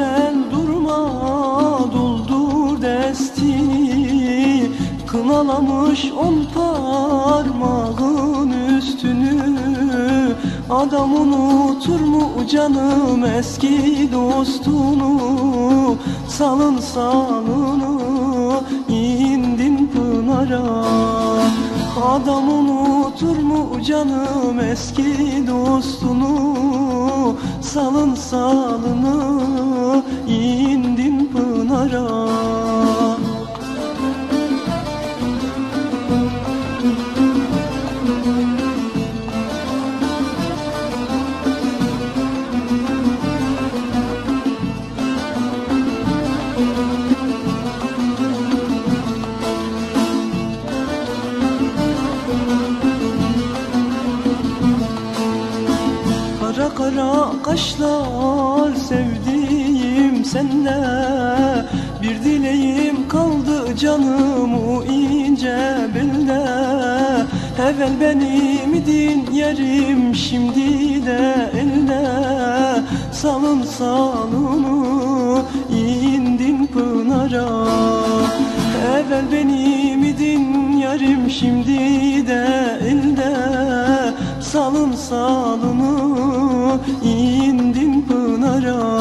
güzel durma doldur destini. Kınalamış on parmağın üstünü. Adam unutur mu canım eski dostunu? Salın salını indim pınara. Adam unutur mu canım eski dostunu? Salın salını Kara kara kaşlar sevdiğim sende. Bir dileğim kaldı canım ince belde Evvel benim idin yerim şimdi de elde. Salın salını indin pınara. Evvel benim idin yarim şimdi de elde Salın salını indin pınara